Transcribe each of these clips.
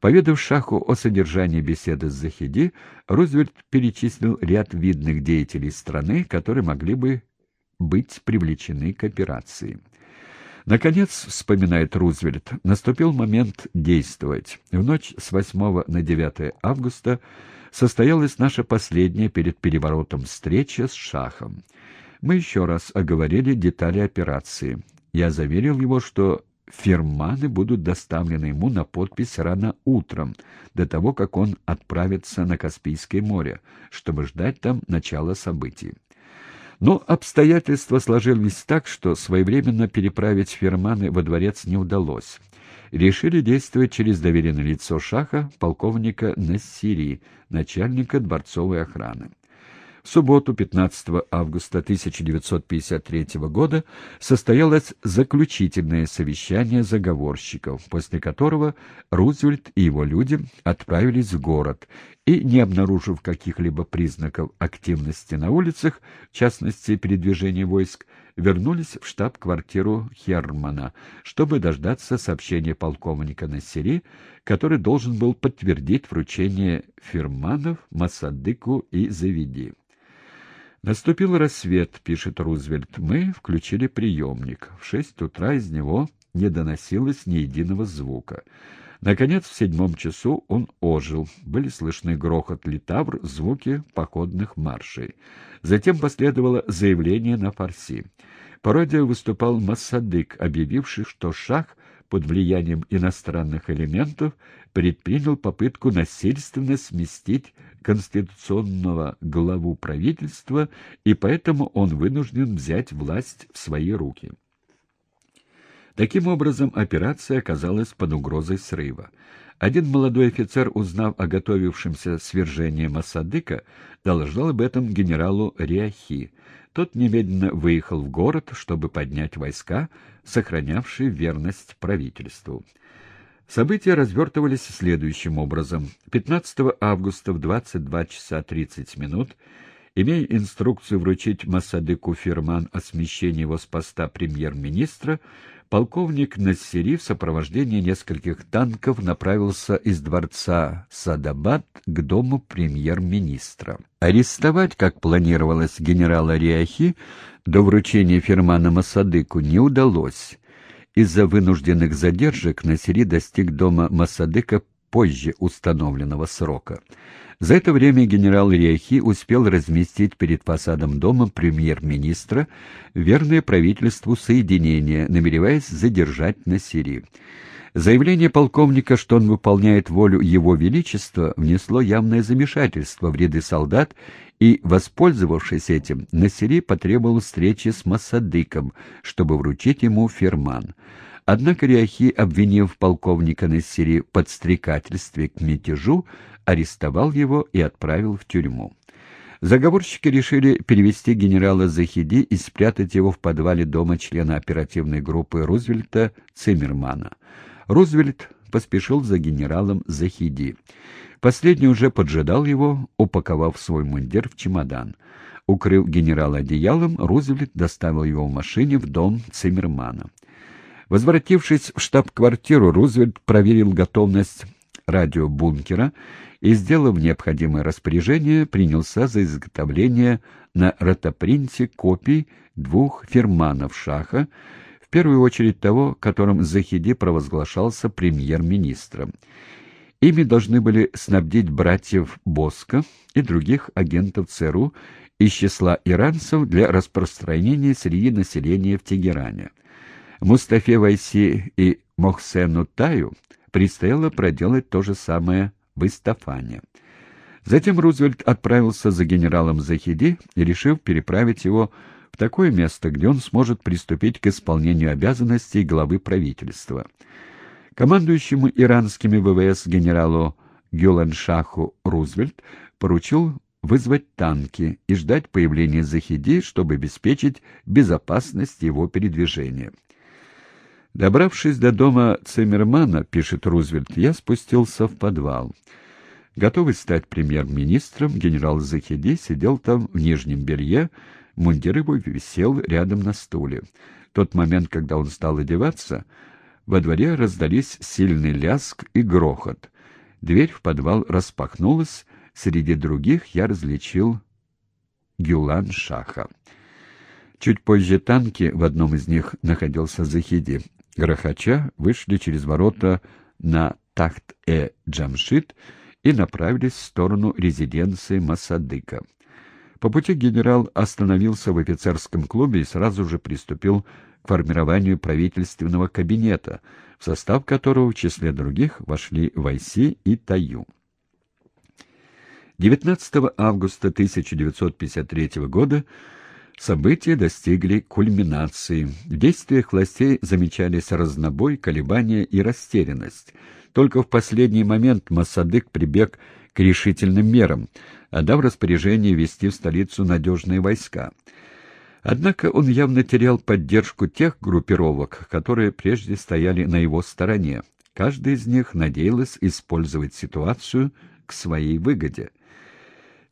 Поведав Шаху о содержании беседы с Захиди, Рузвельт перечислил ряд видных деятелей страны, которые могли бы быть привлечены к операции. Наконец, вспоминает Рузвельт, наступил момент действовать. В ночь с 8 на 9 августа состоялась наша последняя перед переворотом встреча с Шахом. Мы еще раз оговорили детали операции. Я заверил его, что фирманы будут доставлены ему на подпись рано утром, до того, как он отправится на Каспийское море, чтобы ждать там начала событий. Но обстоятельства сложились так, что своевременно переправить ферманы во дворец не удалось. Решили действовать через доверенное лицо Шаха, полковника Нассири, начальника дворцовой охраны. Субботу, 15 августа 1953 года, состоялось заключительное совещание заговорщиков, после которого Рузвельт и его люди отправились в город и, не обнаружив каких-либо признаков активности на улицах, в частности передвижения войск, вернулись в штаб-квартиру Хермана, чтобы дождаться сообщения полковника Нассери, который должен был подтвердить вручение фирманов Масадыку и Заведи. Наступил рассвет, пишет Рузвельт. Мы включили приемник. В шесть утра из него не доносилось ни единого звука. Наконец, в седьмом часу он ожил. Были слышны грохот литавр, звуки походных маршей. Затем последовало заявление на фарси. По радио выступал Массадык, объявивший, что шах под влиянием иностранных элементов предпринял попытку насильственно сместить конституционного главу правительства, и поэтому он вынужден взять власть в свои руки. Таким образом, операция оказалась под угрозой срыва. Один молодой офицер, узнав о готовившемся свержении Масадыка, доложил об этом генералу Риахи. Тот немедленно выехал в город, чтобы поднять войска, сохранявшие верность правительству. События развертывались следующим образом. 15 августа в 22 часа 30 минут, имея инструкцию вручить Масадыку Фирман о смещении его с поста премьер-министра, полковник Нассери в сопровождении нескольких танков направился из дворца Садабад к дому премьер-министра. Арестовать, как планировалось генерала Риахи, до вручения Фермана Масадыку не удалось. Из-за вынужденных задержек Насери достиг дома Масадыка позже установленного срока. За это время генерал Риахи успел разместить перед фасадом дома премьер-министра верное правительству соединение, намереваясь задержать Насири. Заявление полковника, что он выполняет волю Его Величества, внесло явное замешательство в ряды солдат, и, воспользовавшись этим, Насири потребовал встречи с Масадыком, чтобы вручить ему ферман. Однако Риахи, обвинив полковника Нассери в подстрекательстве к мятежу, арестовал его и отправил в тюрьму. Заговорщики решили перевести генерала Захиди и спрятать его в подвале дома члена оперативной группы Рузвельта Циммермана. Рузвельт поспешил за генералом Захиди. Последний уже поджидал его, упаковав свой мундир в чемодан. Укрыв генерала одеялом, Рузвельт доставил его в машине в дом Циммермана. Возвратившись в штаб-квартиру, Рузвельт проверил готовность радиобункера и, сделав необходимое распоряжение, принялся за изготовление на ротопринте копий двух ферманов Шаха, первую очередь того, которым Захиди провозглашался премьер-министром. Ими должны были снабдить братьев Боска и других агентов ЦРУ из числа иранцев для распространения среди населения в Тегеране. Мустафе Вайси и Мохсену Таю предстояло проделать то же самое в Истафане. Затем Рузвельт отправился за генералом Захиди и решил переправить его в такое место, где он сможет приступить к исполнению обязанностей главы правительства. Командующему иранскими ВВС генералу Гюленшаху Рузвельт поручил вызвать танки и ждать появления Захиди, чтобы обеспечить безопасность его передвижения. Добравшись до дома Циммермана, пишет Рузвельт, я спустился в подвал. Готовый стать премьер-министром, генерал Захиди сидел там в нижнем белье, мундир его висел рядом на стуле. В тот момент, когда он стал одеваться, во дворе раздались сильный ляск и грохот. Дверь в подвал распахнулась, среди других я различил Гюлан Шаха. Чуть позже танки, в одном из них находился Захиди, грохоча, вышли через ворота на Тахт-э-Джамшит и направились в сторону резиденции Масадыка. По пути генерал остановился в офицерском клубе и сразу же приступил к формированию правительственного кабинета, в состав которого в числе других вошли Вайси и Таю. 19 августа 1953 года события достигли кульминации. В действиях властей замечались разнобой, колебания и растерянность. Только в последний момент Масадык прибег к решительным мерам, отдав распоряжение вести в столицу надежные войска. Однако он явно терял поддержку тех группировок, которые прежде стояли на его стороне. Каждая из них надеялась использовать ситуацию к своей выгоде.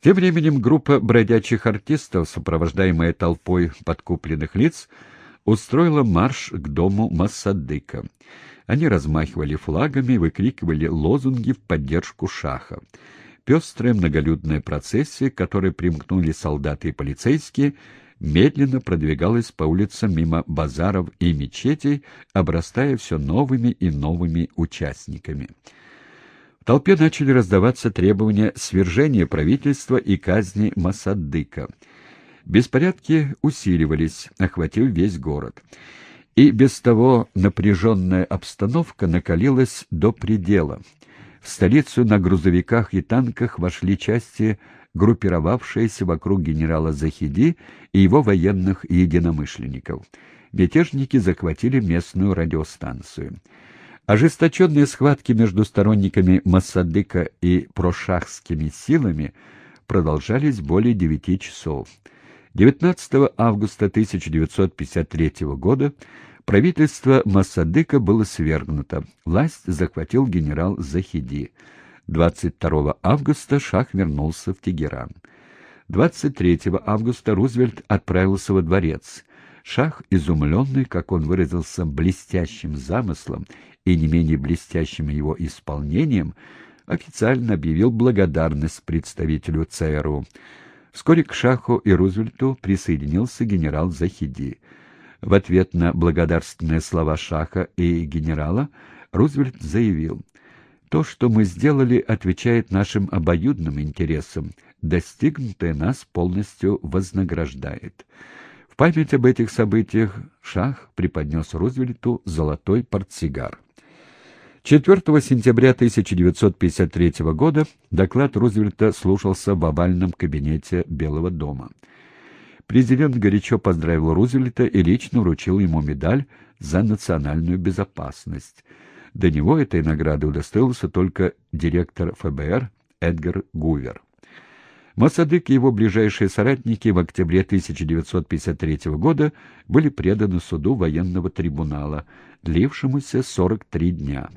Тем временем группа бродячих артистов, сопровождаемая толпой подкупленных лиц, устроила марш к дому Массадыка. Они размахивали флагами, выкрикивали лозунги в поддержку шаха. Пестрая многолюдная процессия, к которой примкнули солдаты и полицейские, медленно продвигалась по улицам мимо базаров и мечетей, обрастая все новыми и новыми участниками. В толпе начали раздаваться требования свержения правительства и казни Масаддыка. Беспорядки усиливались, охватив весь город. И без того напряженная обстановка накалилась до предела. В столицу на грузовиках и танках вошли части, группировавшиеся вокруг генерала Захиди и его военных единомышленников. Мятежники захватили местную радиостанцию. Ожесточенные схватки между сторонниками Массадыка и прошахскими силами продолжались более девяти часов. 19 августа 1953 года правительство Массадыка было свергнуто, власть захватил генерал Захиди. 22 августа Шах вернулся в Тегеран. 23 августа Рузвельт отправился во дворец. Шах, изумленный, как он выразился, блестящим замыслом и не менее блестящим его исполнением, официально объявил благодарность представителю ЦРУ. Вскоре к Шаху и Рузвельту присоединился генерал Захиди. В ответ на благодарственные слова Шаха и генерала Рузвельт заявил, «То, что мы сделали, отвечает нашим обоюдным интересам. Достигнутое нас полностью вознаграждает». В память об этих событиях Шах преподнес Рузвельту золотой портсигар. 4 сентября 1953 года доклад Рузвельта слушался в овальном кабинете Белого дома. Президент горячо поздравил Рузвельта и лично вручил ему медаль за национальную безопасность. До него этой награды удостоился только директор ФБР Эдгар Гувер. Масадык и его ближайшие соратники в октябре 1953 года были преданы суду военного трибунала, длившемуся 43 дня.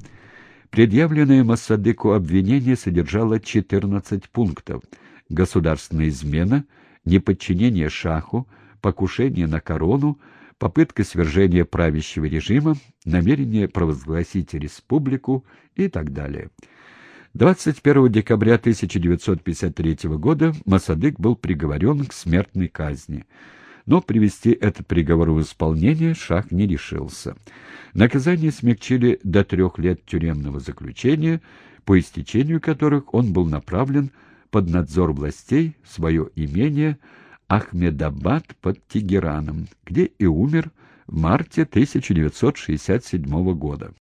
Предъявленное Массадыку обвинение содержало 14 пунктов. Государственная измена, неподчинение шаху, покушение на корону, попытка свержения правящего режима, намерение провозгласить республику и так далее. 21 декабря 1953 года Масадык был приговорен к смертной казни но привести этот приговор в исполнение Шах не решился. Наказание смягчили до трех лет тюремного заключения, по истечению которых он был направлен под надзор властей в свое имение Ахмедабад под Тегераном, где и умер в марте 1967 года.